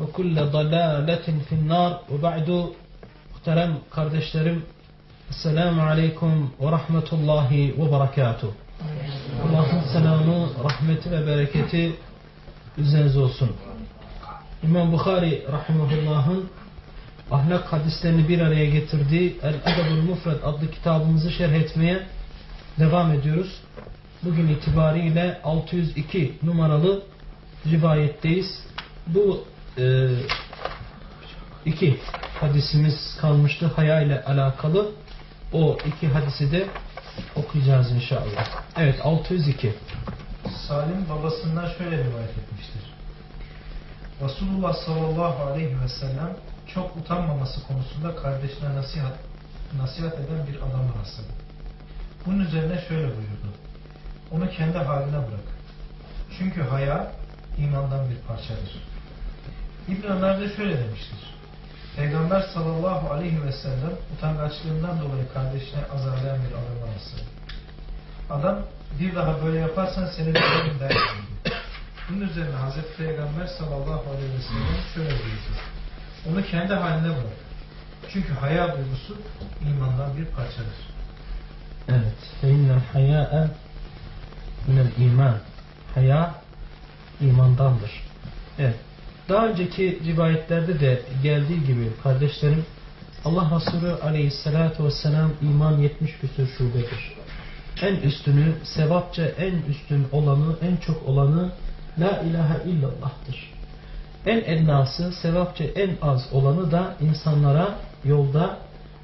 ve kulle dalaletin finnar ve ba'du muhterem kardeşlerim Esselamu Aleyküm ve Rahmetullahi ve Berekatuhu Allah'ın selamı, rahmeti ve bereketi üzerinize olsun. İmam Bukhari Rahimahullah'ın ahlak hadislerini bir araya getirdiği El-Adabul Mufred adlı kitabımızı şerh etmeye devam ediyoruz. Bugün itibariyle 602 numaralı rivayetteyiz. Bu e, iki hadisimiz kalmıştı haya ile alakalı. O iki hadisi de okuyacağız inşallah. Evet 602. Salim babasından şöyle rivayet etmiştir. Resulullah sallallahu aleyhi ve sellem çok utanmaması konusunda kardeşine nasihat, nasihat eden bir adama rastladı. Bunun üzerine şöyle buyurdu. Onu kendi haline bırak. Çünkü haya imandan bir parçadır. İbn Ömer de şöyle demiştir. Peygamber sallallahu aleyhi ve sellem utangaçlığından dolayı kardeşine azarlayan bir adama rastladı. Adam bir daha böyle yaparsan seni döverim der. Bunun üzerine Hazreti Peygamber sallallahu aleyhi ve sellem şöyle buyurdu. Onu kendi haline bırak. Çünkü haya duygusu imandan bir parçadır. Evet. Feinnel hayâ'e minel iman. Haya imandandır. Evet. Daha önceki rivayetlerde de geldiği gibi kardeşlerim Allah Resulü aleyhissalatu vesselam iman 70 küsur şubedir. En üstünü, sevapça en üstün olanı, en çok olanı La ilahe illallah'tır. En ennası, sevapça en az olanı da insanlara yolda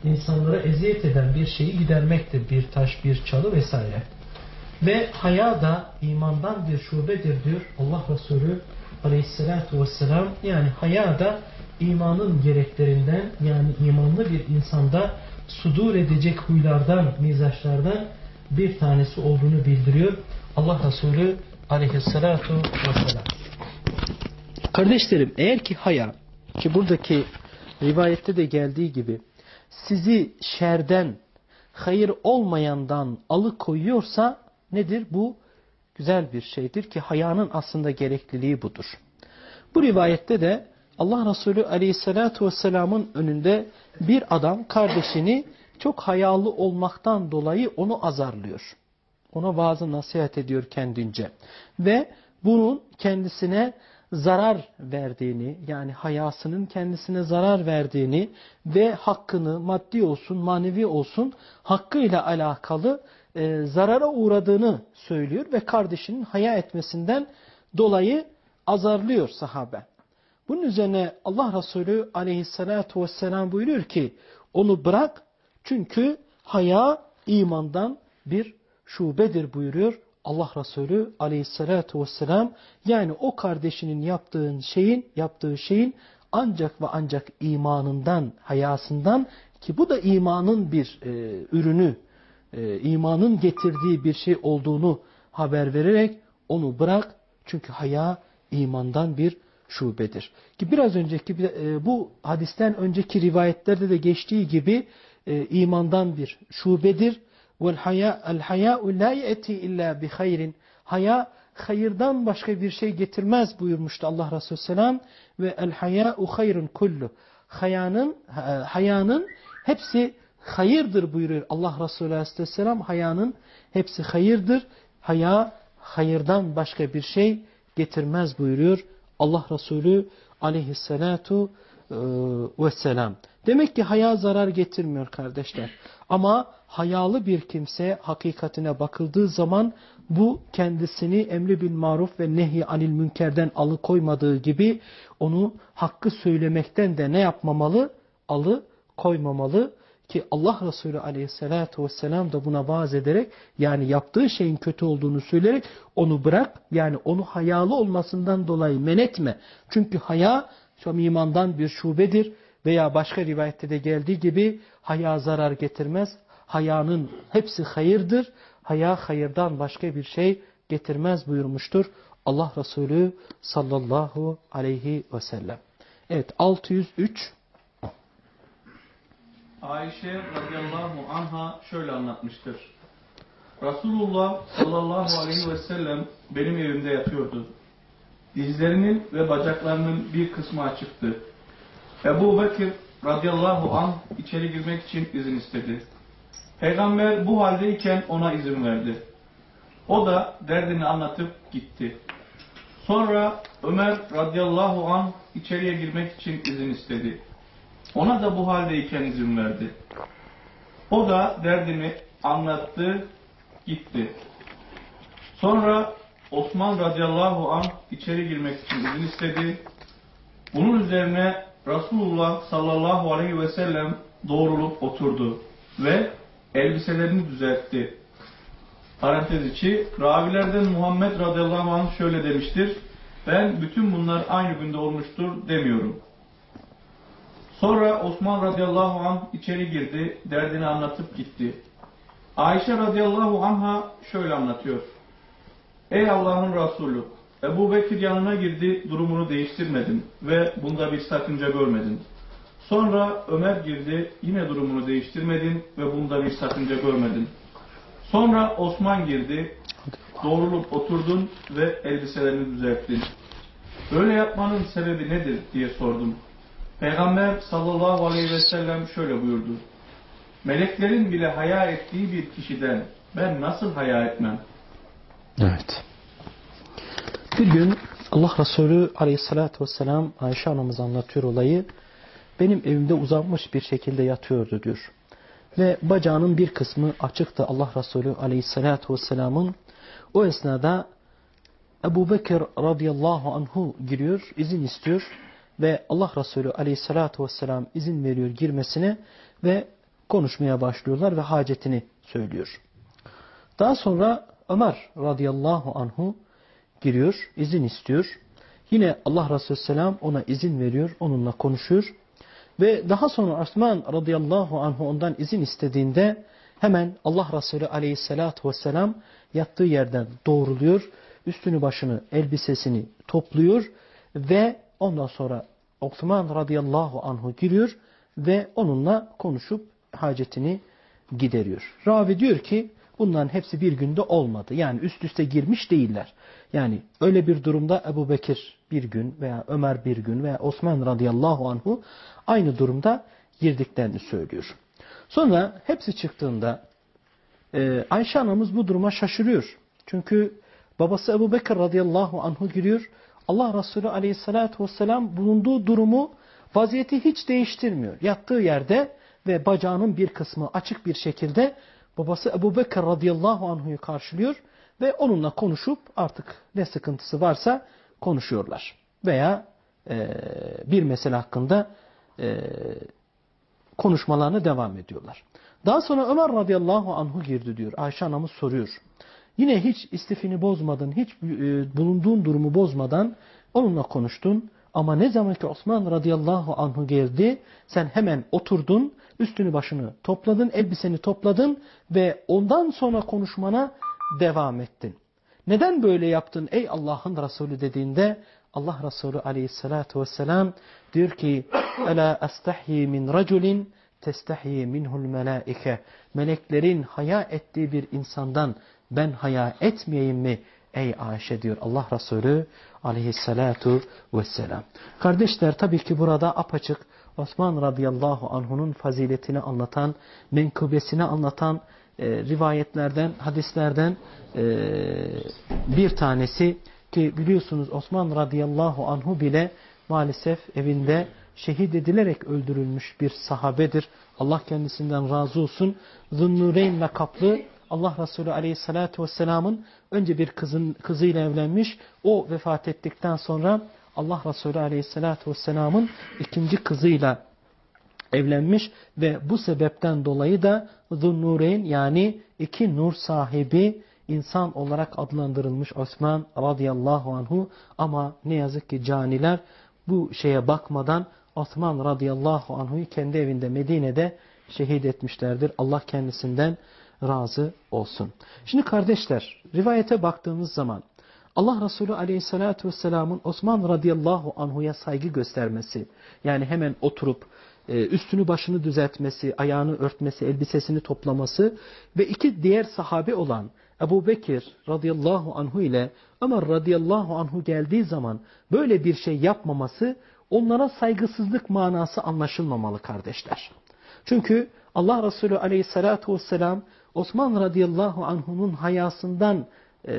insanlara eziyet eden bir şeyi gidermektir. Bir taş, bir çalı vesaire. Ve haya da imandan bir şubedir diyor Allah Resulü aleyhissalatu vesselam. Yani haya da imanın gereklerinden yani imanlı bir insanda sudur edecek huylardan, mizaçlardan bir tanesi olduğunu bildiriyor. Allah Resulü aleyhissalatu vesselam. Kardeşlerim eğer ki haya ki buradaki rivayette de geldiği gibi sizi şerden, hayır olmayandan alıkoyuyorsa nedir? Bu güzel bir şeydir ki hayanın aslında gerekliliği budur. Bu rivayette de Allah Resulü aleyhissalatu vesselamın önünde bir adam kardeşini çok hayalı olmaktan dolayı onu azarlıyor. Ona bazı nasihat ediyor kendince. Ve bunun kendisine zarar verdiğini yani hayasının kendisine zarar verdiğini ve hakkını maddi olsun manevi olsun hakkıyla alakalı e, zarara uğradığını söylüyor ve kardeşinin haya etmesinden dolayı azarlıyor sahabe. Bunun üzerine Allah Resulü aleyhissalatu vesselam buyuruyor ki onu bırak çünkü haya imandan bir şubedir buyuruyor Allah Resulü aleyhissalatu vesselam. Yani o kardeşinin yaptığı şeyin, yaptığı şeyin ancak ve ancak imanından, hayasından ki bu da imanın bir e, ürünü, e, imanın getirdiği bir şey olduğunu haber vererek onu bırak. Çünkü haya imandan bir şubedir. Ki biraz önceki e, bu hadisten önceki rivayetlerde de geçtiği gibi e, imandan bir şubedir. Vel haya el haya'u la illa bi hayrin. Haya hayırdan başka bir şey getirmez buyurmuştu Allah Resulü selam ve el haya'u hayrun kullu. Hayanın hayanın hepsi hayırdır buyuruyor Allah Resulü Aleyhisselam. Hayanın hepsi hayırdır. Haya hayırdan başka bir şey getirmez buyuruyor Allah Resulü Aleyhisselatu e, vesselam. Demek ki haya zarar getirmiyor kardeşler. Ama hayalı bir kimse hakikatine bakıldığı zaman bu kendisini emri bil maruf ve nehi anil münkerden alıkoymadığı gibi onu hakkı söylemekten de ne yapmamalı? Alı koymamalı ki Allah Resulü aleyhissalatu vesselam da buna vaaz ederek yani yaptığı şeyin kötü olduğunu söyleyerek onu bırak yani onu hayalı olmasından dolayı men etme. Çünkü haya şu imandan bir şubedir veya başka rivayette de geldiği gibi haya zarar getirmez. Hayanın hepsi hayırdır. Haya hayırdan başka bir şey getirmez buyurmuştur. Allah Resulü sallallahu aleyhi ve sellem. Evet 603 Ayşe radıyallahu anha şöyle anlatmıştır. Resulullah sallallahu aleyhi ve sellem benim evimde yatıyordu. Dizlerinin ve bacaklarının bir kısmı açıktı. Ebu Bekir radıyallahu anh içeri girmek için izin istedi. Peygamber bu haldeyken ona izin verdi. O da derdini anlatıp gitti. Sonra Ömer radıyallahu anh içeriye girmek için izin istedi. Ona da bu haldeyken izin verdi. O da derdini anlattı, gitti. Sonra Osman radıyallahu anh içeri girmek için izin istedi. Bunun üzerine Resulullah sallallahu aleyhi ve sellem doğrulup oturdu ve elbiselerini düzeltti. Parantez içi, ravilerden Muhammed radıyallahu anh şöyle demiştir. Ben bütün bunlar aynı günde olmuştur demiyorum. Sonra Osman radıyallahu anh içeri girdi, derdini anlatıp gitti. Ayşe radıyallahu anha şöyle anlatıyor. Ey Allah'ın Resulü, Ebu Bekir yanına girdi, durumunu değiştirmedim ve bunda bir sakınca görmedim. Sonra Ömer girdi, yine durumunu değiştirmedin ve bunda bir sakınca görmedin. Sonra Osman girdi, doğrulup oturdun ve elbiselerini düzelttin. Böyle yapmanın sebebi nedir diye sordum. Peygamber sallallahu aleyhi ve sellem şöyle buyurdu. Meleklerin bile haya ettiği bir kişiden ben nasıl haya etmem? Evet. Bir gün Allah Resulü aleyhissalatü vesselam Ayşe anamız anlatıyor olayı. Benim evimde uzanmış bir şekilde yatıyordu diyor. Ve bacağının bir kısmı açıktı Allah Resulü aleyhissalatü vesselamın. O esnada Ebu Bekir radıyallahu anhu giriyor, izin istiyor ve Allah Resulü aleyhissalatu vesselam izin veriyor girmesine ve konuşmaya başlıyorlar ve hacetini söylüyor. Daha sonra Ömer radıyallahu anhu giriyor, izin istiyor. Yine Allah Resulü selam ona izin veriyor, onunla konuşuyor. Ve daha sonra Osman radıyallahu anhu ondan izin istediğinde hemen Allah Resulü aleyhissalatu vesselam yattığı yerden doğruluyor. Üstünü başını, elbisesini topluyor ve Ondan sonra Osman radıyallahu anhu giriyor ve onunla konuşup hacetini gideriyor. Ravi diyor ki bunların hepsi bir günde olmadı. Yani üst üste girmiş değiller. Yani öyle bir durumda Ebu Bekir bir gün veya Ömer bir gün veya Osman radıyallahu anhu aynı durumda girdiklerini söylüyor. Sonra hepsi çıktığında e, Ayşe anamız bu duruma şaşırıyor. Çünkü babası Ebu Bekir radıyallahu anhu giriyor Allah Resulü aleyhissalatü vesselam bulunduğu durumu vaziyeti hiç değiştirmiyor. Yattığı yerde ve bacağının bir kısmı açık bir şekilde babası Ebu Bekir radıyallahu anhu'yu karşılıyor ve onunla konuşup artık ne sıkıntısı varsa konuşuyorlar. Veya e, bir mesele hakkında e, konuşmalarına devam ediyorlar. Daha sonra Ömer radıyallahu anhu girdi diyor. Ayşe anamız soruyor. Yine hiç istifini bozmadın, hiç e, bulunduğun durumu bozmadan onunla konuştun. Ama ne zaman ki Osman radıyallahu anhu geldi, sen hemen oturdun, üstünü başını topladın, elbiseni topladın ve ondan sonra konuşmana devam ettin. Neden böyle yaptın ey Allah'ın Resulü dediğinde Allah Resulü aleyhissalatu vesselam diyor ki Ela astahyi min raculin testahyi minhul melaike. Meleklerin haya ettiği bir insandan ben haya etmeyeyim mi? Ey Ayşe diyor Allah Resulü aleyhissalatu vesselam. Kardeşler tabii ki burada apaçık Osman radıyallahu anhunun faziletini anlatan, menkıbesini anlatan e, rivayetlerden, hadislerden e, bir tanesi ki biliyorsunuz Osman radıyallahu anhu bile maalesef evinde şehit edilerek öldürülmüş bir sahabedir. Allah kendisinden razı olsun. Zunnureyn lakaplı Allah Resulü Aleyhisselatü Vesselam'ın önce bir kızın kızıyla evlenmiş. O vefat ettikten sonra Allah Resulü Aleyhisselatü Vesselam'ın ikinci kızıyla evlenmiş ve bu sebepten dolayı da Zunnureyn yani iki nur sahibi insan olarak adlandırılmış Osman radıyallahu anhu ama ne yazık ki caniler bu şeye bakmadan Osman radıyallahu anhu'yu kendi evinde Medine'de şehit etmişlerdir. Allah kendisinden razı olsun. Şimdi kardeşler rivayete baktığımız zaman Allah Resulü aleyhissalatü vesselamın Osman radıyallahu anhuya saygı göstermesi yani hemen oturup e, üstünü başını düzeltmesi, ayağını örtmesi, elbisesini toplaması ve iki diğer sahabe olan Ebu Bekir radıyallahu anhu ile Ömer radıyallahu anhu geldiği zaman böyle bir şey yapmaması onlara saygısızlık manası anlaşılmamalı kardeşler. Çünkü Allah Resulü aleyhissalatu vesselam Osman radıyallahu anhunun hayasından e,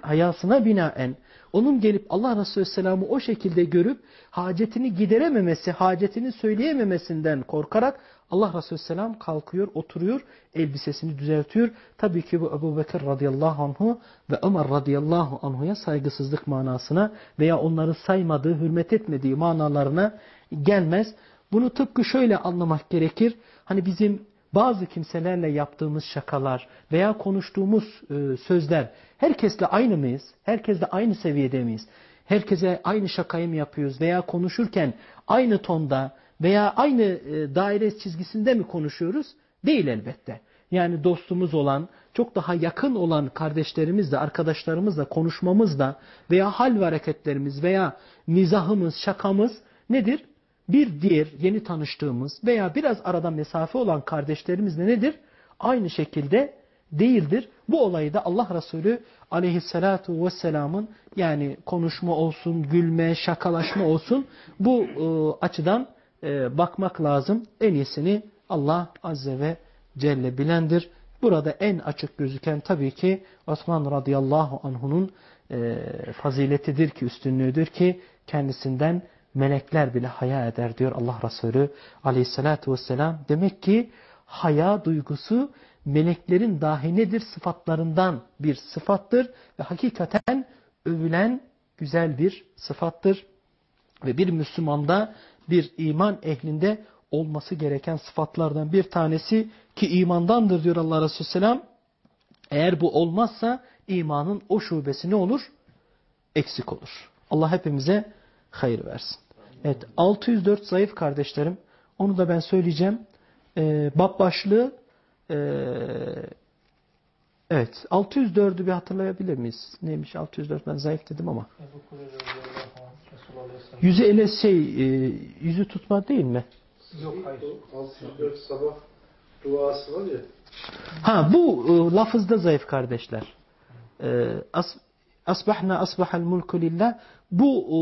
hayasına binaen onun gelip Allah Resulü Selam'ı o şekilde görüp hacetini giderememesi, hacetini söyleyememesinden korkarak Allah Resulü Selam kalkıyor, oturuyor, elbisesini düzeltiyor. Tabii ki bu Ebu Bekir radıyallahu anhu ve Ömer radıyallahu anhuya saygısızlık manasına veya onları saymadığı, hürmet etmediği manalarına gelmez. Bunu tıpkı şöyle anlamak gerekir. Hani bizim bazı kimselerle yaptığımız şakalar veya konuştuğumuz e, sözler herkesle aynı mıyız? Herkesle aynı seviyede miyiz? Herkese aynı şakayı mı yapıyoruz veya konuşurken aynı tonda veya aynı e, daire çizgisinde mi konuşuyoruz? Değil elbette. Yani dostumuz olan, çok daha yakın olan kardeşlerimizle, arkadaşlarımızla konuşmamızla veya hal ve hareketlerimiz veya mizahımız, şakamız nedir? Bir diğer yeni tanıştığımız veya biraz arada mesafe olan kardeşlerimizle nedir? Aynı şekilde değildir. Bu olayı da Allah Resulü aleyhissalatu vesselamın yani konuşma olsun, gülme, şakalaşma olsun bu e, açıdan e, bakmak lazım. En iyisini Allah Azze ve Celle bilendir. Burada en açık gözüken tabii ki Osman radıyallahu anhunun e, faziletidir ki, üstünlüğüdür ki kendisinden melekler bile haya eder diyor Allah Resulü aleyhissalatü vesselam. Demek ki haya duygusu meleklerin dahi nedir? Sıfatlarından bir sıfattır ve hakikaten övülen güzel bir sıfattır. Ve bir Müslümanda bir iman ehlinde olması gereken sıfatlardan bir tanesi ki imandandır diyor Allah Resulü Selam. Eğer bu olmazsa imanın o şubesi ne olur? Eksik olur. Allah hepimize hayır versin. Evet 604 zayıf kardeşlerim. Onu da ben söyleyeceğim. Ee, bab başlığı e, evet 604'ü bir hatırlayabilir miyiz? Neymiş 604 ben zayıf dedim ama. Yüzü ele şey e, yüzü tutma değil mi? Yok hayır. 604 sabah duası var ya. Ha bu e, lafızda zayıf kardeşler. E, as, asbahna asbahal mulku lillah bu e,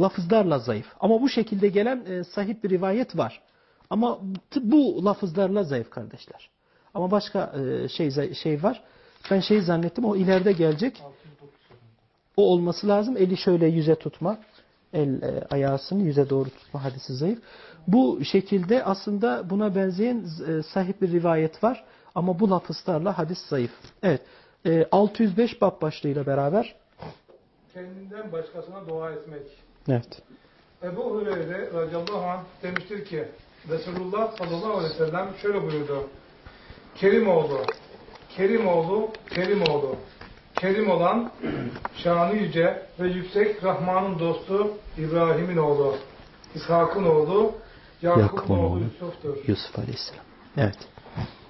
lafızlarla zayıf. Ama bu şekilde gelen e, sahip bir rivayet var. Ama bu lafızlarla zayıf kardeşler. Ama başka e, şey şey var. Ben şey zannettim o ileride gelecek. O olması lazım. Eli şöyle yüze tutma. El e, ayağısını yüze doğru tutma hadisi zayıf. Bu şekilde aslında buna benzeyen e, sahip bir rivayet var. Ama bu lafızlarla hadis zayıf. Evet. E, 605 bab başlığıyla beraber kendinden başkasına dua etmek. Evet. Ebu Hureyre radıyallahu anh demiştir ki Resulullah sallallahu aleyhi ve sellem şöyle buyurdu. Kerim oğlu, Kerim oğlu, Kerim olan şanı yüce ve yüksek Rahman'ın dostu İbrahim'in oğlu, İshak'ın oğlu, Yakup'un oğlu Yusuf'tur. Yusuf Aleyhisselam. Evet.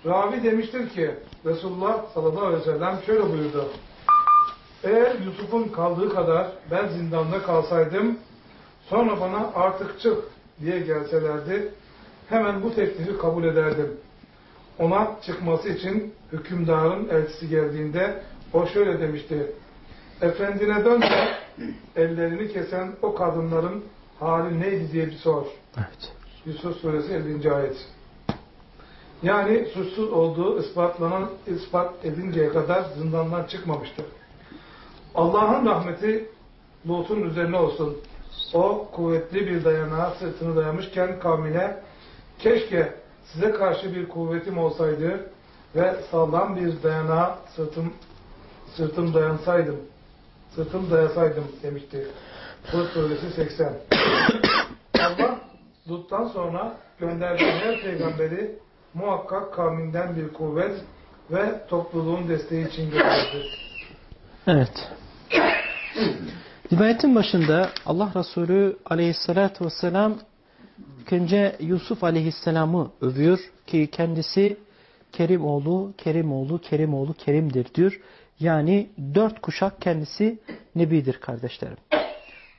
Ravi demiştir ki Resulullah sallallahu aleyhi ve sellem şöyle buyurdu. Eğer Yusuf'un kaldığı kadar ben zindanda kalsaydım, sonra bana artık çık diye gelselerdi, hemen bu teklifi kabul ederdim. Ona çıkması için hükümdarın elçisi geldiğinde o şöyle demişti. Efendine dön de ellerini kesen o kadınların hali neydi diye bir sor. Evet. Yusuf suresi 50. ayet. Yani suçsuz olduğu ispatlanan ispat edinceye kadar zindandan çıkmamıştır. Allah'ın rahmeti Lut'un üzerine olsun. O kuvvetli bir dayanağa sırtını dayamışken kavmine keşke size karşı bir kuvvetim olsaydı ve sağlam bir dayanağa sırtım, sırtım dayansaydım sırtım dayasaydım demişti. Hud suresi 80. Allah Lut'tan sonra gönderdiği her peygamberi muhakkak kavminden bir kuvvet ve topluluğun desteği için gönderdi. Evet. Rivayetin başında Allah Resulü aleyhissalatü vesselam önce Yusuf aleyhisselamı övüyor ki kendisi Kerim oğlu, Kerim oğlu, Kerim oğlu, Kerim'dir diyor. Yani dört kuşak kendisi Nebidir kardeşlerim.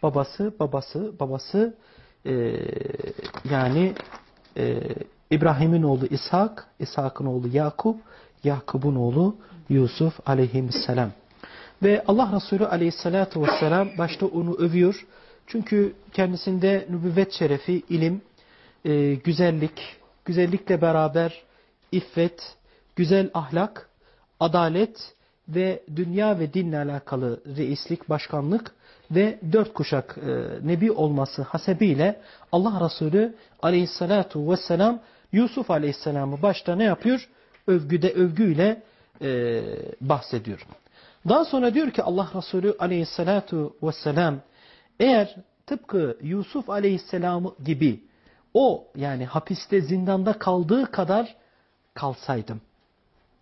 Babası, babası, babası e, yani e, İbrahim'in oğlu İshak, İshak'ın oğlu Yakup, Yakup'un oğlu Yusuf aleyhisselam. Ve Allah Resulü aleyhissalatu vesselam başta onu övüyor. Çünkü kendisinde nübüvvet şerefi, ilim, e, güzellik, güzellikle beraber iffet, güzel ahlak, adalet ve dünya ve dinle alakalı reislik, başkanlık ve dört kuşak e, nebi olması hasebiyle Allah Resulü aleyhissalatu vesselam Yusuf aleyhisselamı başta ne yapıyor? Övgüde övgüyle e, bahsediyor. Daha sonra diyor ki Allah Resulü aleyhissalatu vesselam eğer tıpkı Yusuf aleyhisselamı gibi o yani hapiste zindanda kaldığı kadar kalsaydım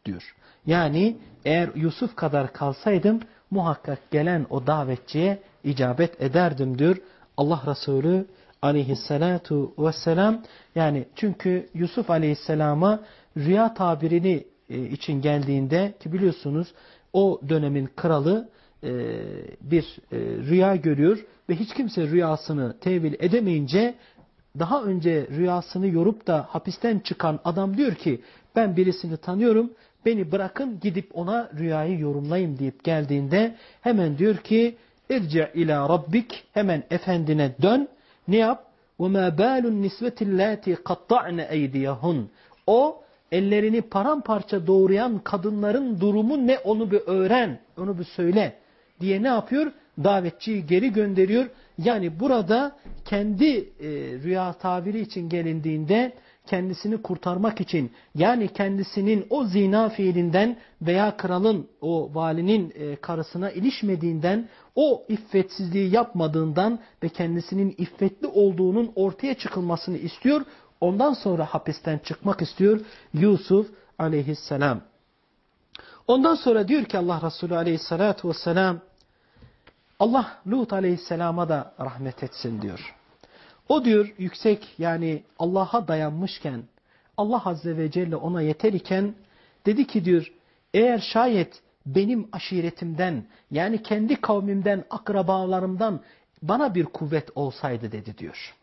diyor. Yani eğer Yusuf kadar kalsaydım muhakkak gelen o davetçiye icabet ederdim diyor Allah Resulü aleyhissalatu vesselam. Yani çünkü Yusuf aleyhisselama rüya tabirini e, için geldiğinde ki biliyorsunuz o dönemin kralı e, bir e, rüya görüyor ve hiç kimse rüyasını tevil edemeyince daha önce rüyasını yorup da hapisten çıkan adam diyor ki ben birisini tanıyorum beni bırakın gidip ona rüyayı yorumlayayım deyip geldiğinde hemen diyor ki irci ila rabbik hemen efendine dön ne yap وَمَا بَالُ النِّسْوَةِ اللَّاتِ قَطَّعْنَ اَيْدِيَهُنْ O ellerini paramparça doğrayan kadınların durumu ne onu bir öğren, onu bir söyle diye ne yapıyor? Davetçiyi geri gönderiyor. Yani burada kendi e, rüya tabiri için gelindiğinde kendisini kurtarmak için yani kendisinin o zina fiilinden veya kralın o valinin e, karısına ilişmediğinden o iffetsizliği yapmadığından ve kendisinin iffetli olduğunun ortaya çıkılmasını istiyor. Ondan sonra hapisten çıkmak istiyor Yusuf aleyhisselam. Ondan sonra diyor ki Allah Resulü aleyhissalatu vesselam Allah Lut aleyhisselama da rahmet etsin diyor. O diyor yüksek yani Allah'a dayanmışken Allah Azze ve Celle ona yeter iken dedi ki diyor eğer şayet benim aşiretimden yani kendi kavmimden akrabalarımdan bana bir kuvvet olsaydı dedi diyor.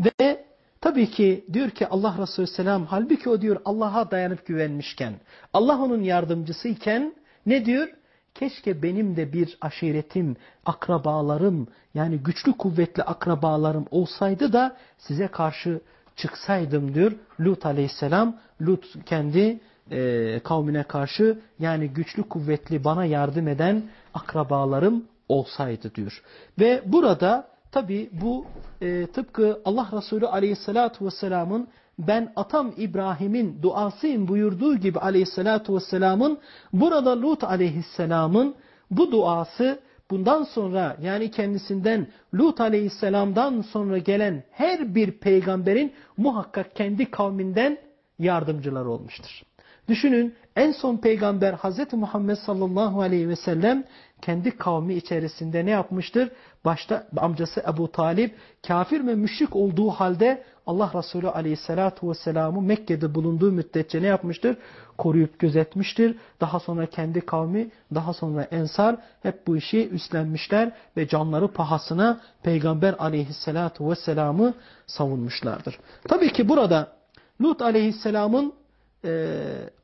Ve tabii ki diyor ki Allah Resulü Selam halbuki o diyor Allah'a dayanıp güvenmişken Allah onun yardımcısıyken ne diyor? Keşke benim de bir aşiretim, akrabalarım yani güçlü kuvvetli akrabalarım olsaydı da size karşı çıksaydım diyor Lut aleyhisselam. Lut kendi e, kavmine karşı yani güçlü kuvvetli bana yardım eden akrabalarım olsaydı diyor. Ve burada tabi bu e, tıpkı Allah Resulü aleyhissalatu vesselamın ben atam İbrahim'in duasıyım buyurduğu gibi aleyhissalatu vesselamın burada Lut aleyhisselamın bu duası bundan sonra yani kendisinden Lut aleyhisselamdan sonra gelen her bir peygamberin muhakkak kendi kavminden yardımcılar olmuştur. Düşünün en son peygamber Hz. Muhammed sallallahu aleyhi ve sellem kendi kavmi içerisinde ne yapmıştır? Başta amcası Ebu Talip kafir ve müşrik olduğu halde Allah Resulü Aleyhisselatü Vesselam'ı Mekke'de bulunduğu müddetçe ne yapmıştır? Koruyup gözetmiştir. Daha sonra kendi kavmi, daha sonra Ensar hep bu işi üstlenmişler ve canları pahasına Peygamber Aleyhisselatü Vesselam'ı savunmuşlardır. Tabii ki burada Lut Aleyhisselam'ın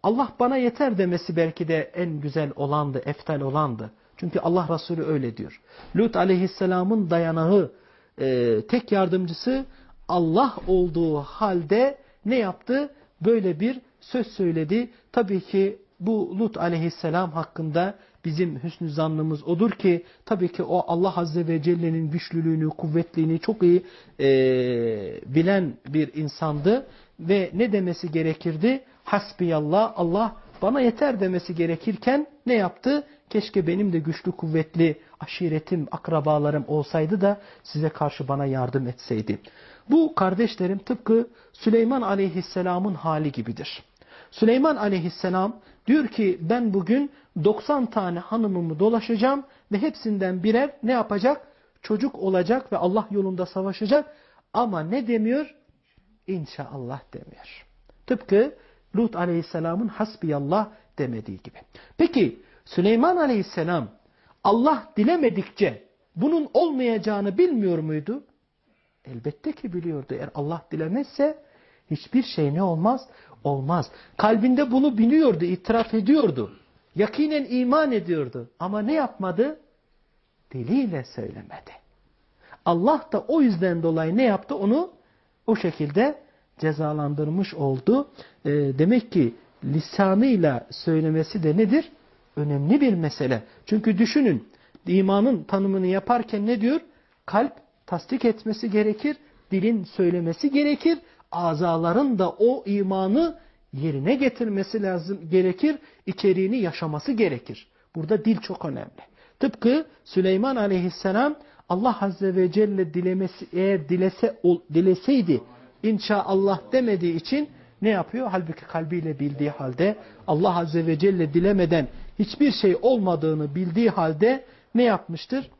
Allah bana yeter demesi belki de en güzel olandı, eftal olandı. Çünkü Allah Resulü öyle diyor. Lut aleyhisselamın dayanağı, e, tek yardımcısı Allah olduğu halde ne yaptı? Böyle bir söz söyledi. Tabii ki bu Lut aleyhisselam hakkında bizim hüsnü zannımız odur ki tabii ki o Allah Azze ve Celle'nin güçlülüğünü, kuvvetliğini çok iyi e, bilen bir insandı. Ve ne demesi gerekirdi? Hasbiyallah, Allah bana yeter demesi gerekirken ne yaptı? Keşke benim de güçlü kuvvetli aşiretim, akrabalarım olsaydı da size karşı bana yardım etseydi. Bu kardeşlerim tıpkı Süleyman aleyhisselamın hali gibidir. Süleyman aleyhisselam diyor ki ben bugün 90 tane hanımımı dolaşacağım ve hepsinden birer ne yapacak? Çocuk olacak ve Allah yolunda savaşacak ama ne demiyor? İnşallah demiyor. Tıpkı Lut aleyhisselamın hasbiyallah demediği gibi. Peki Süleyman aleyhisselam Allah dilemedikçe bunun olmayacağını bilmiyor muydu? Elbette ki biliyordu. Eğer Allah dilemezse hiçbir şey ne olmaz? Olmaz. Kalbinde bunu biliyordu, itiraf ediyordu. Yakinen iman ediyordu. Ama ne yapmadı? Diliyle söylemedi. Allah da o yüzden dolayı ne yaptı? Onu o şekilde cezalandırmış oldu. E, demek ki lisanıyla söylemesi de nedir? Önemli bir mesele. Çünkü düşünün imanın tanımını yaparken ne diyor? Kalp tasdik etmesi gerekir, dilin söylemesi gerekir, azaların da o imanı yerine getirmesi lazım gerekir, içeriğini yaşaması gerekir. Burada dil çok önemli. Tıpkı Süleyman aleyhisselam Allah Azze ve Celle dilemesi, eğer dilese, dileseydi inşaallah demediği için ne yapıyor? Halbuki kalbiyle bildiği halde Allah Azze ve Celle dilemeden hiçbir şey olmadığını bildiği halde ne yapmıştır?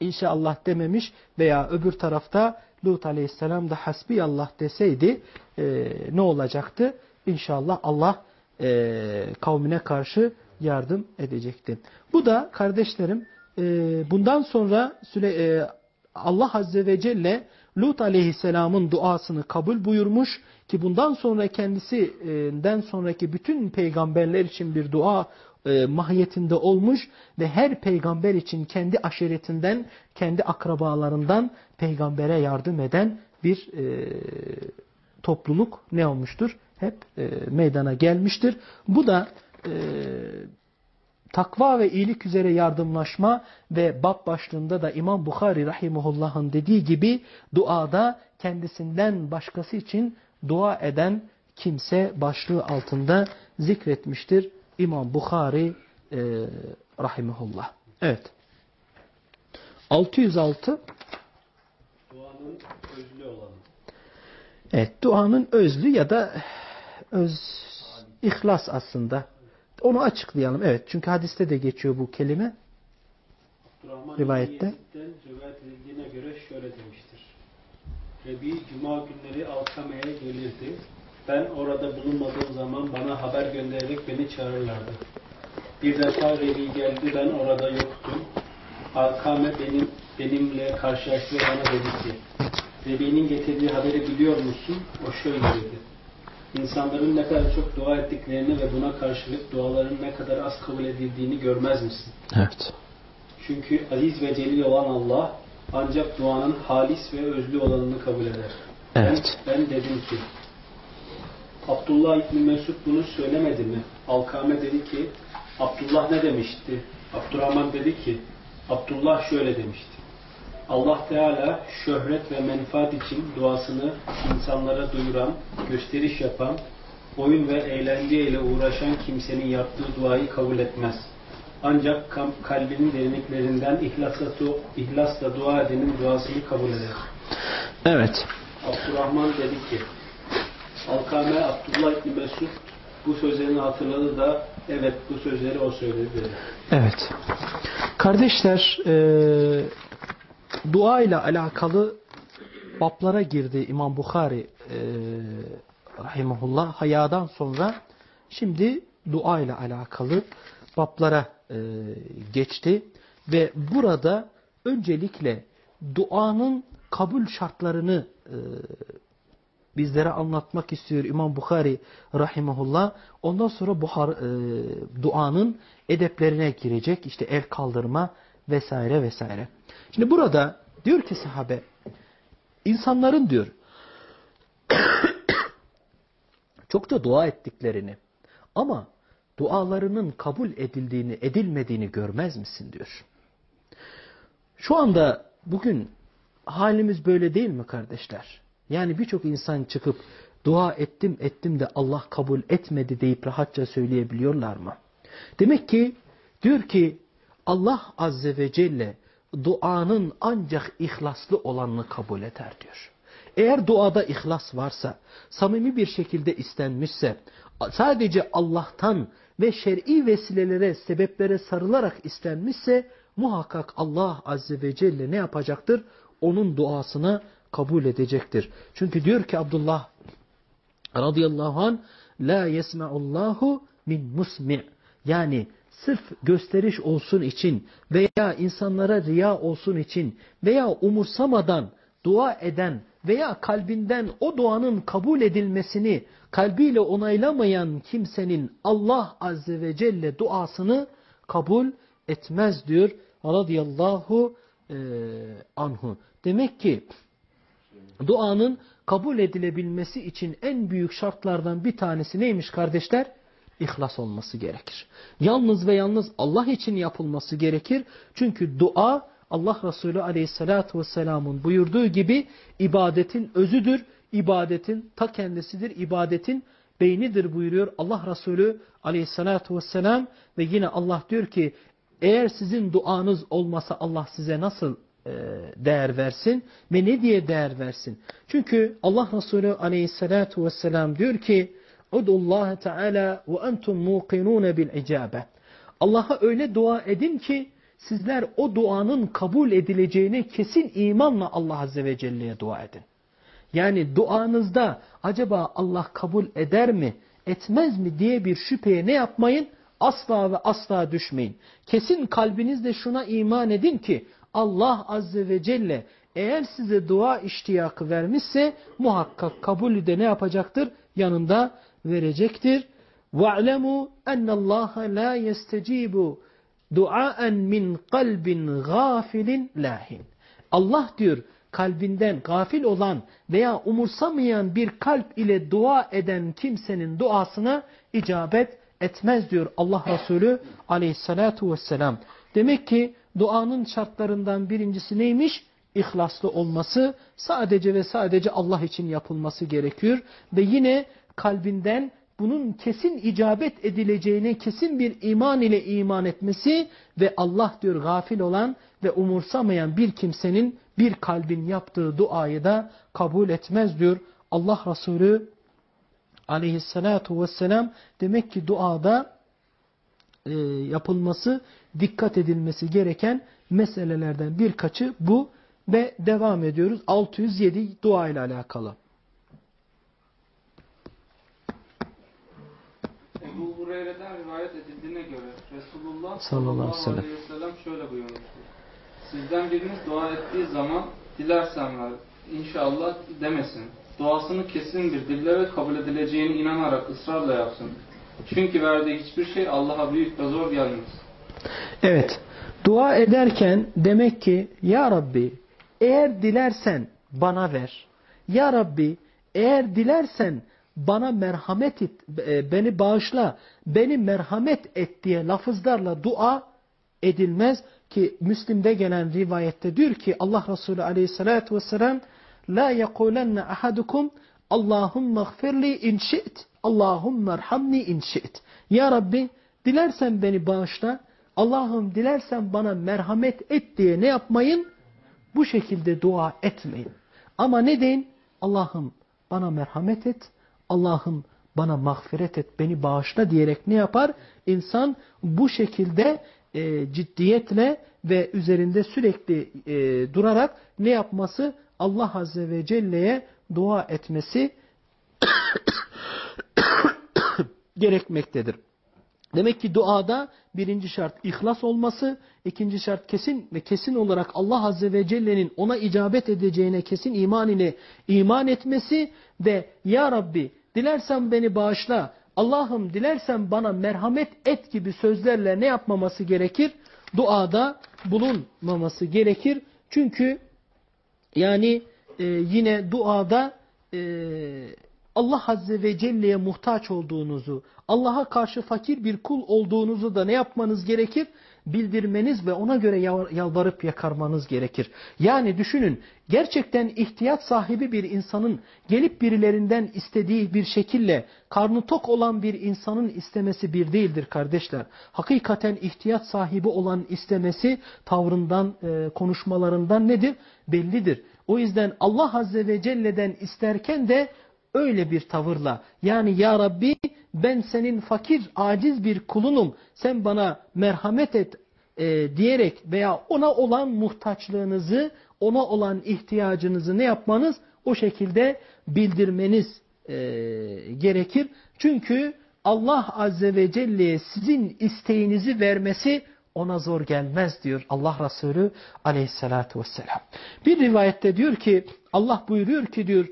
İnşallah dememiş veya öbür tarafta Lut Aleyhisselam da hasbi Allah deseydi e, ne olacaktı? İnşallah Allah e, kavmine karşı yardım edecekti. Bu da kardeşlerim e, bundan sonra Süle, Allah Azze ve Celle Lut aleyhisselamın duasını kabul buyurmuş ki bundan sonra kendisinden sonraki bütün peygamberler için bir dua e, mahiyetinde olmuş ve her peygamber için kendi aşiretinden, kendi akrabalarından peygambere yardım eden bir e, topluluk ne olmuştur? Hep e, meydana gelmiştir. Bu da takva ve iyilik üzere yardımlaşma ve bab başlığında da İmam Bukhari rahimullah'ın dediği gibi duada kendisinden başkası için dua eden kimse başlığı altında zikretmiştir İmam Bukhari e, rahimullah. Evet. 606 Duanın özlü olanı. Evet, duanın özlü ya da öz ihlas aslında. Onu açıklayalım. Evet, çünkü hadiste de geçiyor bu kelime. Abdurrahman Rivayette. Rivayet edildiğine göre şöyle demiştir. Rebi cuma günleri Alkame'ye gelirdi. Ben orada bulunmadığım zaman bana haber göndererek beni çağırırlardı. Bir defa Rebi geldi ben orada yoktum. Alkame benim benimle karşılaştı ve bana dedi ki Rebi'nin getirdiği haberi biliyor musun? O şöyle dedi. İnsanların ne kadar çok dua ettiklerini ve buna karşılık duaların ne kadar az kabul edildiğini görmez misin? Evet. Çünkü aziz ve celil olan Allah ancak duanın halis ve özlü olanını kabul eder. Evet. Ben, ben dedim ki Abdullah İbni Mesud bunu söylemedi mi? Alkame dedi ki Abdullah ne demişti? Abdurrahman dedi ki Abdullah şöyle demişti. Allah Teala şöhret ve menfaat için duasını insanlara duyuran, gösteriş yapan, oyun ve eğlenceyle uğraşan kimsenin yaptığı duayı kabul etmez. Ancak kalbinin derinliklerinden ihlasla, ihlasla dua edenin duasını kabul eder. Evet. Abdurrahman dedi ki, Alkame Abdullah İbni Mesud bu sözlerini hatırladı da evet bu sözleri o söyledi dedi. Evet. Kardeşler, e, dua ile alakalı bablara girdi İmam Bukhari e, rahimahullah hayadan sonra şimdi dua ile alakalı bablara e, geçti ve burada öncelikle duanın kabul şartlarını e, bizlere anlatmak istiyor İmam Bukhari rahimahullah. Ondan sonra Buhar, e, duanın edeplerine girecek. İşte el kaldırma vesaire vesaire. Şimdi burada diyor ki sahabe insanların diyor çokça dua ettiklerini ama dualarının kabul edildiğini, edilmediğini görmez misin diyor. Şu anda bugün halimiz böyle değil mi kardeşler? Yani birçok insan çıkıp dua ettim ettim de Allah kabul etmedi deyip rahatça söyleyebiliyorlar mı? Demek ki diyor ki Allah Azze ve Celle duanın ancak ihlaslı olanını kabul eder diyor. Eğer duada ihlas varsa, samimi bir şekilde istenmişse, sadece Allah'tan ve şer'i vesilelere, sebeplere sarılarak istenmişse, muhakkak Allah Azze ve Celle ne yapacaktır? Onun duasını kabul edecektir. Çünkü diyor ki Abdullah radıyallahu an la yesma'ullahu min musmi' yani sırf gösteriş olsun için veya insanlara riya olsun için veya umursamadan dua eden veya kalbinden o duanın kabul edilmesini kalbiyle onaylamayan kimsenin Allah Azze ve Celle duasını kabul etmez diyor radıyallahu e, anhu. Demek ki duanın kabul edilebilmesi için en büyük şartlardan bir tanesi neymiş kardeşler? İhlas olması gerekir. Yalnız ve yalnız Allah için yapılması gerekir. Çünkü dua Allah Resulü aleyhissalatü vesselamın buyurduğu gibi ibadetin özüdür. İbadetin ta kendisidir. İbadetin beynidir buyuruyor Allah Resulü aleyhissalatü vesselam. Ve yine Allah diyor ki eğer sizin duanız olmasa Allah size nasıl e, değer versin ve ne diye değer versin? Çünkü Allah Resulü aleyhissalatu vesselam diyor ki Udullaha Teala ve entum muqinun bil icabe. Allah'a öyle dua edin ki sizler o duanın kabul edileceğine kesin imanla Allah Azze ve Celle'ye dua edin. Yani duanızda acaba Allah kabul eder mi, etmez mi diye bir şüpheye ne yapmayın? Asla ve asla düşmeyin. Kesin kalbinizde şuna iman edin ki Allah Azze ve Celle eğer size dua iştiyakı vermişse muhakkak kabulü de ne yapacaktır? Yanında verecektir. وَاعْلَمُوا اَنَّ اللّٰهَ لَا يَسْتَجِيبُ دُعَاءً مِنْ قَلْبٍ غَافِلٍ لَاهٍ Allah diyor kalbinden gafil olan veya umursamayan bir kalp ile dua eden kimsenin duasına icabet etmez diyor Allah Resulü aleyhissalatu vesselam. Demek ki duanın şartlarından birincisi neymiş? İhlaslı olması, sadece ve sadece Allah için yapılması gerekiyor. Ve yine kalbinden bunun kesin icabet edileceğine kesin bir iman ile iman etmesi ve Allah diyor gafil olan ve umursamayan bir kimsenin bir kalbin yaptığı duayı da kabul etmez diyor Allah Resulü aleyhissalatu vesselam. Demek ki duada e, yapılması, dikkat edilmesi gereken meselelerden birkaçı bu ve devam ediyoruz. 607 dua ile alakalı. Ebu Hureyre'den rivayet edildiğine göre Resulullah Sallallahu aleyhi ve sellem. şöyle buyurmuştur. Sizden biriniz dua ettiği zaman dilersen ver, inşallah demesin. Duasını kesin bir dille ve kabul edileceğine inanarak ısrarla yapsın. Çünkü verdiği hiçbir şey Allah'a büyük ve zor gelmez. Evet. Dua ederken demek ki Ya Rabbi eğer dilersen bana ver. Ya Rabbi eğer dilersen bana merhamet et, e, beni bağışla, beni merhamet et diye lafızlarla dua edilmez ki Müslim'de gelen rivayette diyor ki Allah Resulü aleyhissalatü vesselam La yekulenne ahadukum Allahümme gfirli in şi't Allahümme erhamni in şi't Ya Rabbi dilersen beni bağışla Allah'ım dilersen bana merhamet et diye ne yapmayın? Bu şekilde dua etmeyin. Ama ne deyin? Allah'ım bana merhamet et. Allah'ım bana mağfiret et, beni bağışla diyerek ne yapar? İnsan bu şekilde e, ciddiyetle ve üzerinde sürekli e, durarak ne yapması? Allah Azze ve Celle'ye dua etmesi gerekmektedir. Demek ki duada birinci şart ihlas olması, ikinci şart kesin ve kesin olarak Allah Azze ve Celle'nin ona icabet edeceğine kesin iman ile iman etmesi ve Ya Rabbi dilersen beni bağışla, Allah'ım dilersen bana merhamet et gibi sözlerle ne yapmaması gerekir? Duada bulunmaması gerekir. Çünkü yani e, yine duada e, Allah Azze ve Celle'ye muhtaç olduğunuzu, Allah'a karşı fakir bir kul olduğunuzu da ne yapmanız gerekir? Bildirmeniz ve ona göre yalvarıp yakarmanız gerekir. Yani düşünün gerçekten ihtiyaç sahibi bir insanın gelip birilerinden istediği bir şekilde karnı tok olan bir insanın istemesi bir değildir kardeşler. Hakikaten ihtiyaç sahibi olan istemesi tavrından, e, konuşmalarından nedir? Bellidir. O yüzden Allah Azze ve Celle'den isterken de öyle bir tavırla yani ya Rabbi ben senin fakir aciz bir kulunum sen bana merhamet et e, diyerek veya ona olan muhtaçlığınızı ona olan ihtiyacınızı ne yapmanız o şekilde bildirmeniz e, gerekir. Çünkü Allah Azze ve Celle'ye sizin isteğinizi vermesi ona zor gelmez diyor Allah Resulü aleyhissalatu vesselam. Bir rivayette diyor ki Allah buyuruyor ki diyor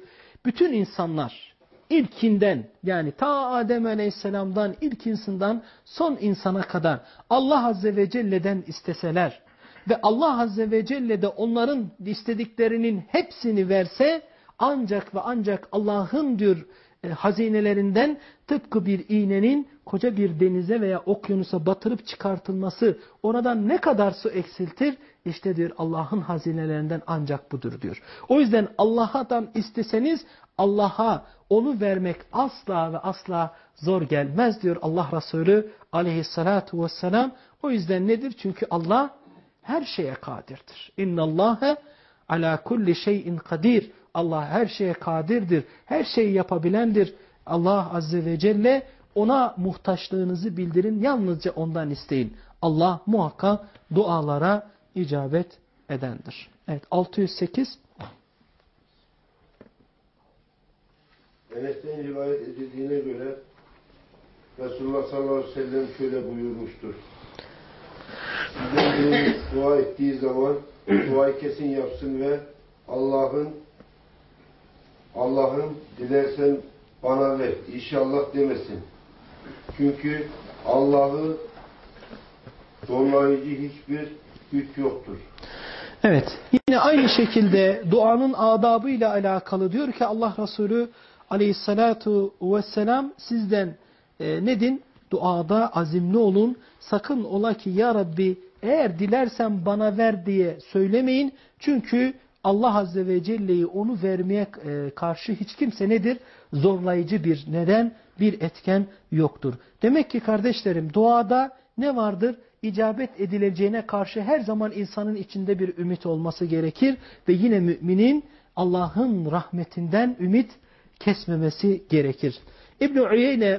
bütün insanlar ilkinden yani ta Adem Aleyhisselam'dan ilk insandan son insana kadar Allah Azze ve Celle'den isteseler ve Allah Azze ve Celle de onların istediklerinin hepsini verse ancak ve ancak Allah'ın diyor e, hazinelerinden tıpkı bir iğnenin koca bir denize veya okyanusa batırıp çıkartılması oradan ne kadar su eksiltir? İşte diyor Allah'ın hazinelerinden ancak budur diyor. O yüzden Allah'tan isteseniz Allah'a onu vermek asla ve asla zor gelmez diyor Allah Resulü aleyhissalatu vesselam. O yüzden nedir? Çünkü Allah her şeye kadirdir. İnna Allahe ala kulli şeyin kadir. Allah her şeye kadirdir. Her şeyi yapabilendir. Allah Azze ve Celle ona muhtaçlığınızı bildirin. Yalnızca ondan isteyin. Allah muhakkak dualara icabet edendir. Evet 608 Enes'ten rivayet edildiğine göre Resulullah sallallahu aleyhi ve sellem şöyle buyurmuştur. Sizden dua ettiği zaman duayı kesin yapsın ve Allah'ın Allah'ım dilersen bana ver inşallah demesin. Çünkü Allah'ı zorlayıcı hiçbir güç yoktur. Evet. Yine aynı şekilde duanın adabıyla alakalı diyor ki Allah Resulü aleyhissalatu vesselam sizden e, nedin? Duada azimli olun. Sakın ola ki ya Rabbi eğer dilersen bana ver diye söylemeyin. Çünkü Allah Azze ve Celle'yi onu vermeye e, karşı hiç kimse nedir? Zorlayıcı bir neden, bir etken yoktur. Demek ki kardeşlerim duada ne vardır? İcabet edileceğine karşı her zaman insanın içinde bir ümit olması gerekir. Ve yine müminin Allah'ın rahmetinden ümit kesmemesi gerekir. İbn-i Uyeyne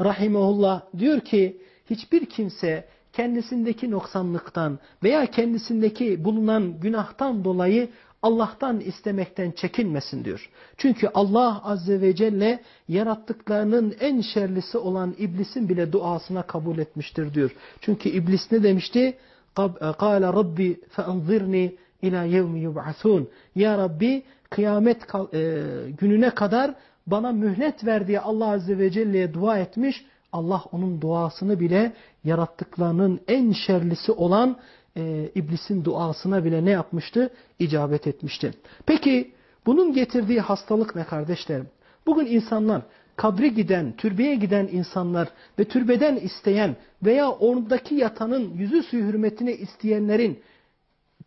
rahimahullah diyor ki hiçbir kimse kendisindeki noksanlıktan veya kendisindeki bulunan günahtan dolayı Allah'tan istemekten çekinmesin diyor. Çünkü Allah Azze ve Celle yarattıklarının en şerlisi olan iblisin bile duasına kabul etmiştir diyor. Çünkü iblis ne demişti? قَالَ رَبِّ فَاَنْظِرْنِي اِلَى يَوْمِ يُبْعَثُونَ Ya Rabbi kıyamet e, gününe kadar bana mühlet ver diye Allah Azze ve Celle'ye dua etmiş. Allah onun duasını bile yarattıklarının en şerlisi olan e, iblisin duasına bile ne yapmıştı? İcabet etmişti. Peki bunun getirdiği hastalık ne kardeşlerim? Bugün insanlar kabre giden, türbeye giden insanlar ve türbeden isteyen veya oradaki yatanın yüzü suyu hürmetine isteyenlerin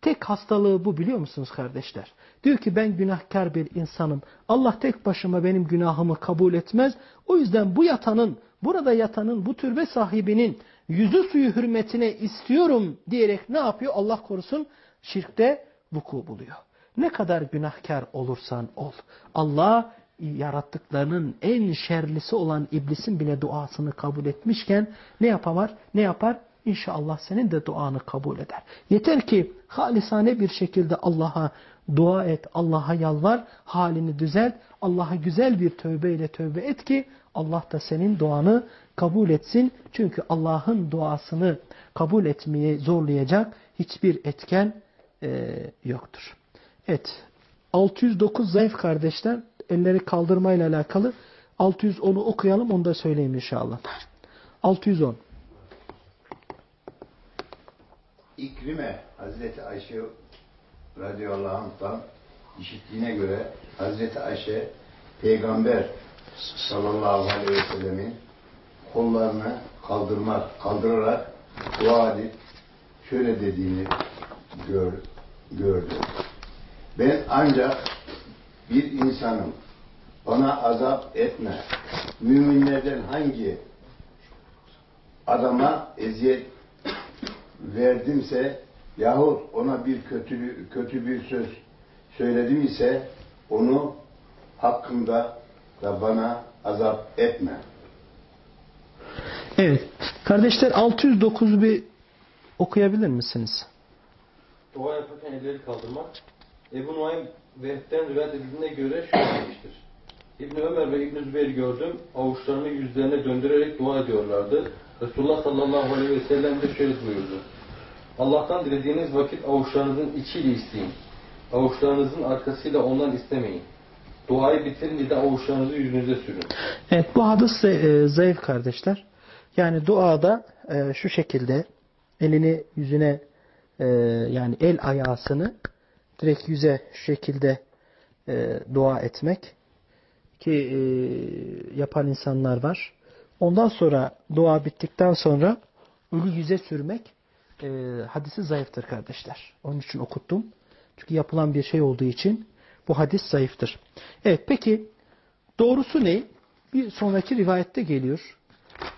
tek hastalığı bu biliyor musunuz kardeşler? Diyor ki ben günahkar bir insanım. Allah tek başıma benim günahımı kabul etmez. O yüzden bu yatanın, burada yatanın, bu türbe sahibinin yüzü suyu hürmetine istiyorum diyerek ne yapıyor? Allah korusun şirkte vuku buluyor. Ne kadar günahkar olursan ol. Allah yarattıklarının en şerlisi olan iblisin bile duasını kabul etmişken ne yapar? Ne yapar? İnşallah senin de duanı kabul eder. Yeter ki halisane bir şekilde Allah'a dua et, Allah'a yalvar, halini düzelt, Allah'a güzel bir tövbe ile tövbe et ki Allah da senin duanı kabul etsin. Çünkü Allah'ın duasını kabul etmeye zorlayacak hiçbir etken e, yoktur. Evet, 609 zayıf kardeşler elleri kaldırmayla alakalı 610'u okuyalım onu da söyleyeyim inşallah. 610. İkrime Hazreti Ayşe radıyallahu anh'tan işittiğine göre Hazreti Ayşe peygamber sallallahu aleyhi ve sellemin kollarını kaldırmak, kaldırarak dua edip şöyle dediğini gör, gördü. Ben ancak bir insanım. Bana azap etme. Müminlerden hangi adama eziyet verdimse yahut ona bir kötü, kötü bir söz söyledim ise onu hakkında da bana azap etme. Evet. Kardeşler 609'u bir okuyabilir misiniz? Dua yaparken elleri kaldırmak. Ebu Nuaym Vehb'den rivayet edildiğine göre şöyle demiştir. İbni Ömer ve İbni Zübeyir gördüm. Avuçlarını yüzlerine döndürerek dua ediyorlardı. Resulullah sallallahu aleyhi ve sellem de şöyle buyurdu. Allah'tan dilediğiniz vakit avuçlarınızın içiyle isteyin. Avuçlarınızın arkasıyla ondan istemeyin. Duayı bitirince de avuçlarınızı yüzünüze sürün. Evet bu hadis e, zayıf kardeşler. Yani duada e, şu şekilde elini yüzüne e, yani el ayağısını direkt yüze şu şekilde e, dua etmek ki e, yapan insanlar var. Ondan sonra dua bittikten sonra ölü yüze sürmek e, hadisi zayıftır kardeşler. Onun için okuttum. Çünkü yapılan bir şey olduğu için bu hadis zayıftır. Evet peki doğrusu ne? Bir sonraki rivayette geliyor.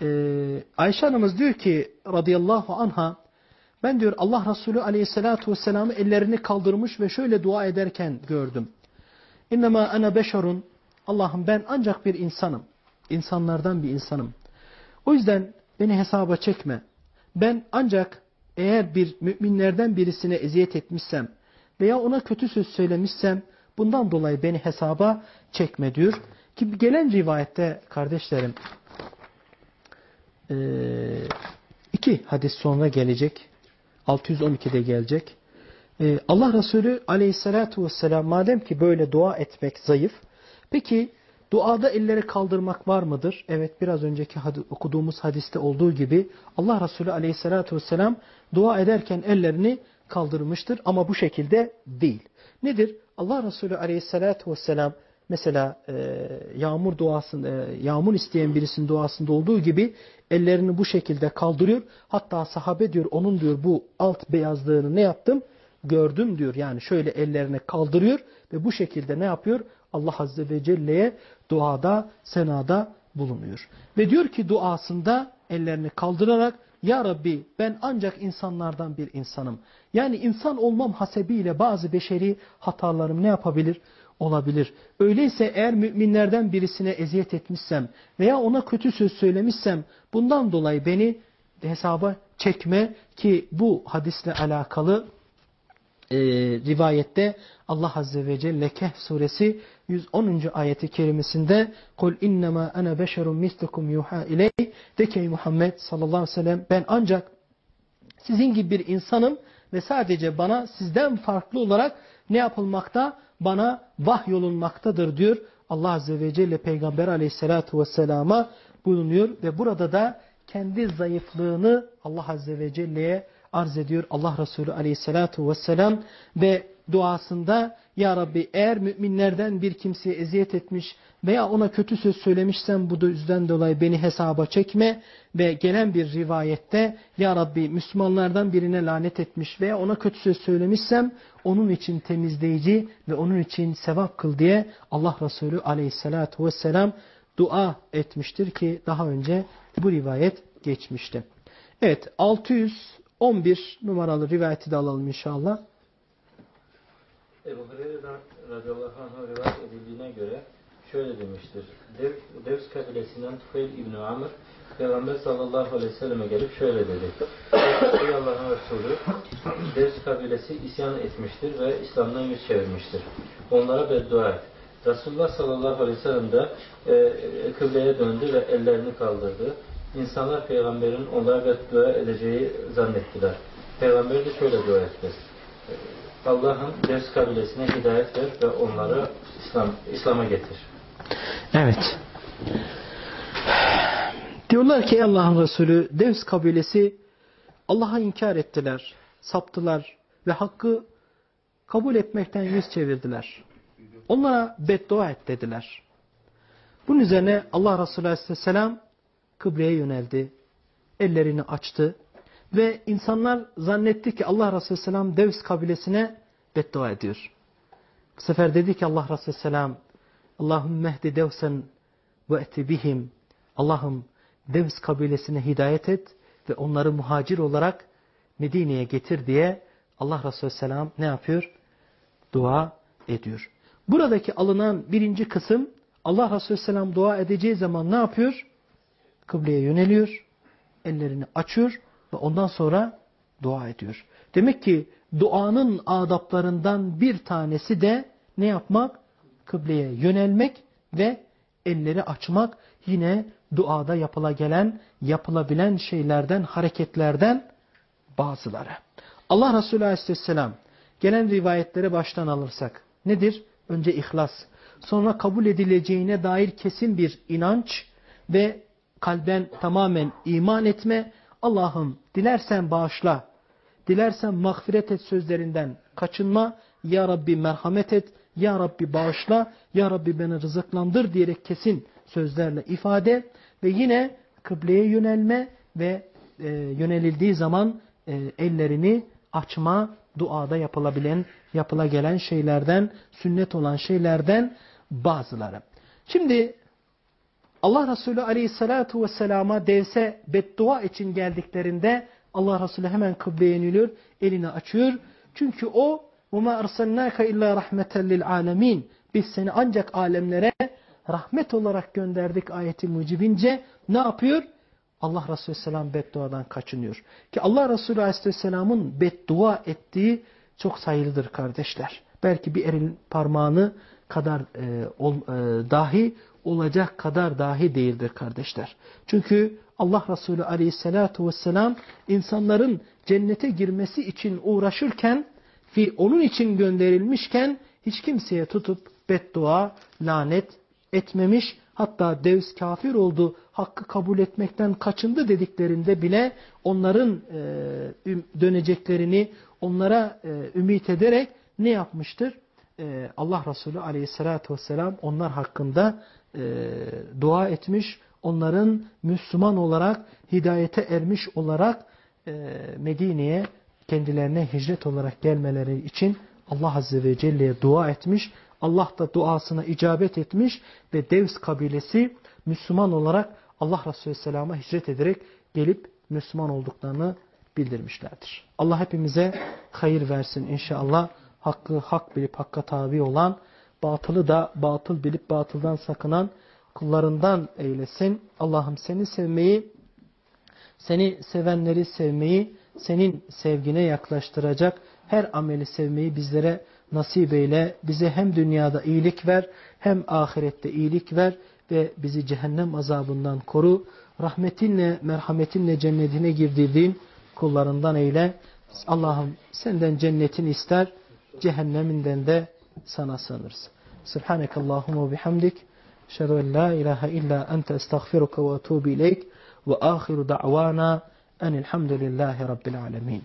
Ee, Ayşe anamız diyor ki radıyallahu anha ben diyor Allah Resulü aleyhissalatu vesselam'ı ellerini kaldırmış ve şöyle dua ederken gördüm. İnnemâ ana beşerun Allah'ım ben ancak bir insanım. İnsanlardan bir insanım. O yüzden beni hesaba çekme. Ben ancak eğer bir müminlerden birisine eziyet etmişsem veya ona kötü söz söylemişsem bundan dolayı beni hesaba çekme diyor. Ki gelen rivayette kardeşlerim iki hadis sonra gelecek. 612'de gelecek. Allah Resulü aleyhissalatu vesselam madem ki böyle dua etmek zayıf. Peki duada elleri kaldırmak var mıdır? Evet biraz önceki okuduğumuz hadiste olduğu gibi Allah Resulü aleyhissalatu vesselam dua ederken ellerini kaldırmıştır ama bu şekilde değil. Nedir? Allah Resulü aleyhissalatu vesselam mesela e, yağmur duasında, e, yağmur isteyen birisinin duasında olduğu gibi ellerini bu şekilde kaldırıyor. Hatta sahabe diyor onun diyor bu alt beyazlığını ne yaptım? Gördüm diyor. Yani şöyle ellerini kaldırıyor ve bu şekilde ne yapıyor? Allah Azze ve Celle'ye duada, senada bulunuyor. Ve diyor ki duasında ellerini kaldırarak Ya Rabbi ben ancak insanlardan bir insanım. Yani insan olmam hasebiyle bazı beşeri hatalarım ne yapabilir? Olabilir. Öyleyse eğer müminlerden birisine eziyet etmişsem veya ona kötü söz söylemişsem bundan dolayı beni hesaba çekme ki bu hadisle alakalı e, rivayette Allah Azze ve Celle Kehf suresi 110. ayeti kerimesinde kul innema ana beşerun mislukum yuha iley de ki Muhammed sallallahu aleyhi ve sellem ben ancak sizin gibi bir insanım ve sadece bana sizden farklı olarak ne yapılmakta? Bana vahyolunmaktadır diyor. Allah Azze ve Celle Peygamber aleyhissalatu vesselama bulunuyor ve burada da kendi zayıflığını Allah Azze ve Celle'ye arz ediyor Allah Resulü aleyhissalatu vesselam ve duasında Ya Rabbi eğer müminlerden bir kimseye eziyet etmiş veya ona kötü söz söylemişsem bu yüzden dolayı beni hesaba çekme ve gelen bir rivayette Ya Rabbi Müslümanlardan birine lanet etmiş veya ona kötü söz söylemişsem onun için temizleyici ve onun için sevap kıl diye Allah Resulü aleyhissalatu vesselam dua etmiştir ki daha önce bu rivayet geçmişti. Evet 611 numaralı rivayeti de alalım inşallah. Ebu Hureyre'den radıyallahu anh'a rivayet edildiğine göre şöyle demiştir. Dev, Devs kabilesinden Tufayl İbni Amr Peygamber sallallahu aleyhi ve selleme gelip şöyle dedi. Ey Allah'ın Resulü Devs kabilesi isyan etmiştir ve İslam'dan yüz çevirmiştir. Onlara beddua et. Resulullah sallallahu aleyhi ve sellem de e, e, kıbleye döndü ve ellerini kaldırdı. İnsanlar peygamberin onlara beddua edeceği zannettiler. Peygamber de şöyle dua etti. Allah'ın Devs kabilesine hidayet ver ve onları İslam İslam'a getir. Evet. Diyorlar ki Allah'ın Resulü Devs kabilesi Allah'a inkar ettiler, saptılar ve hakkı kabul etmekten yüz çevirdiler. Onlara beddua et dediler. Bunun üzerine Allah Resulü Aleyhisselam kıbleye yöneldi. Ellerini açtı. Ve insanlar zannetti ki Allah Resulü Aleyhisselam Devs kabilesine beddua ediyor. Bu sefer dedi ki Allah Resulü Aleyhisselam Allahümme ehdi devsen ve eti bihim. Allah'ım Devs kabilesine hidayet et ve onları muhacir olarak Medine'ye getir diye Allah Resulü Selam ne yapıyor? Dua ediyor. Buradaki alınan birinci kısım Allah Resulü Selam dua edeceği zaman ne yapıyor? Kıbleye yöneliyor, ellerini açıyor ve ondan sonra dua ediyor. Demek ki duanın adaplarından bir tanesi de ne yapmak? Kıbleye yönelmek ve elleri açmak yine duada yapıla gelen, yapılabilen şeylerden, hareketlerden bazıları. Allah Resulü Aleyhisselam gelen rivayetlere baştan alırsak nedir? Önce ihlas, sonra kabul edileceğine dair kesin bir inanç ve kalben tamamen iman etme. Allah'ım dilersen bağışla, dilersen mağfiret et sözlerinden kaçınma. Ya Rabbi merhamet et, Ya Rabbi bağışla, Ya Rabbi beni rızıklandır diyerek kesin sözlerle ifade ve yine kıbleye yönelme ve e, yönelildiği zaman e, ellerini açma, duada yapılabilen, yapıla gelen şeylerden, sünnet olan şeylerden bazıları. Şimdi Allah Resulü Aleyhisselatü Vesselam'a devse beddua için geldiklerinde Allah Resulü hemen kıbleye yöneliyor, elini açıyor. Çünkü o وَمَا أَرْسَلْنَاكَ اِلَّا رَحْمَةً لِلْعَالَمِينَ Biz seni ancak alemlere rahmet olarak gönderdik ayeti mucibince ne yapıyor? Allah Resulü Selam bedduadan kaçınıyor. Ki Allah Resulü Aleyhisselam'ın beddua ettiği çok sayılıdır kardeşler. Belki bir elin parmağını kadar e, ol, e, dahi olacak kadar dahi değildir kardeşler. Çünkü Allah Resulü Aleyhisselatü Vesselam insanların cennete girmesi için uğraşırken fi onun için gönderilmişken hiç kimseye tutup beddua, lanet etmemiş. Hatta Devs kafir oldu, hakkı kabul etmekten kaçındı dediklerinde bile onların e, döneceklerini onlara e, ümit ederek ne yapmıştır? E, Allah Resulü aleyhissalatü vesselam onlar hakkında e, dua etmiş. Onların Müslüman olarak, hidayete ermiş olarak e, Medine'ye kendilerine hicret olarak gelmeleri için Allah Azze ve Celle'ye dua etmiş. Allah da duasına icabet etmiş ve Devs kabilesi Müslüman olarak Allah Resulü Selam'a hicret ederek gelip Müslüman olduklarını bildirmişlerdir. Allah hepimize hayır versin inşallah. Hakkı hak bilip hakka tabi olan, batılı da batıl bilip batıldan sakınan kullarından eylesin. Allah'ım seni sevmeyi, seni sevenleri sevmeyi, senin sevgine yaklaştıracak her ameli sevmeyi bizlere nasip eyle. Bize hem dünyada iyilik ver hem ahirette iyilik ver ve bizi cehennem azabından koru. Rahmetinle, merhametinle cennetine girdirdiğin kullarından eyle. Allah'ım senden cennetini ister, cehenneminden de sana sığınırız. Subhaneke Allahumma bihamdik. Şerü en la ilahe illa ente estağfiruka ve etubu ileyk. Ve ahiru da'vana enilhamdülillahi rabbil alemin.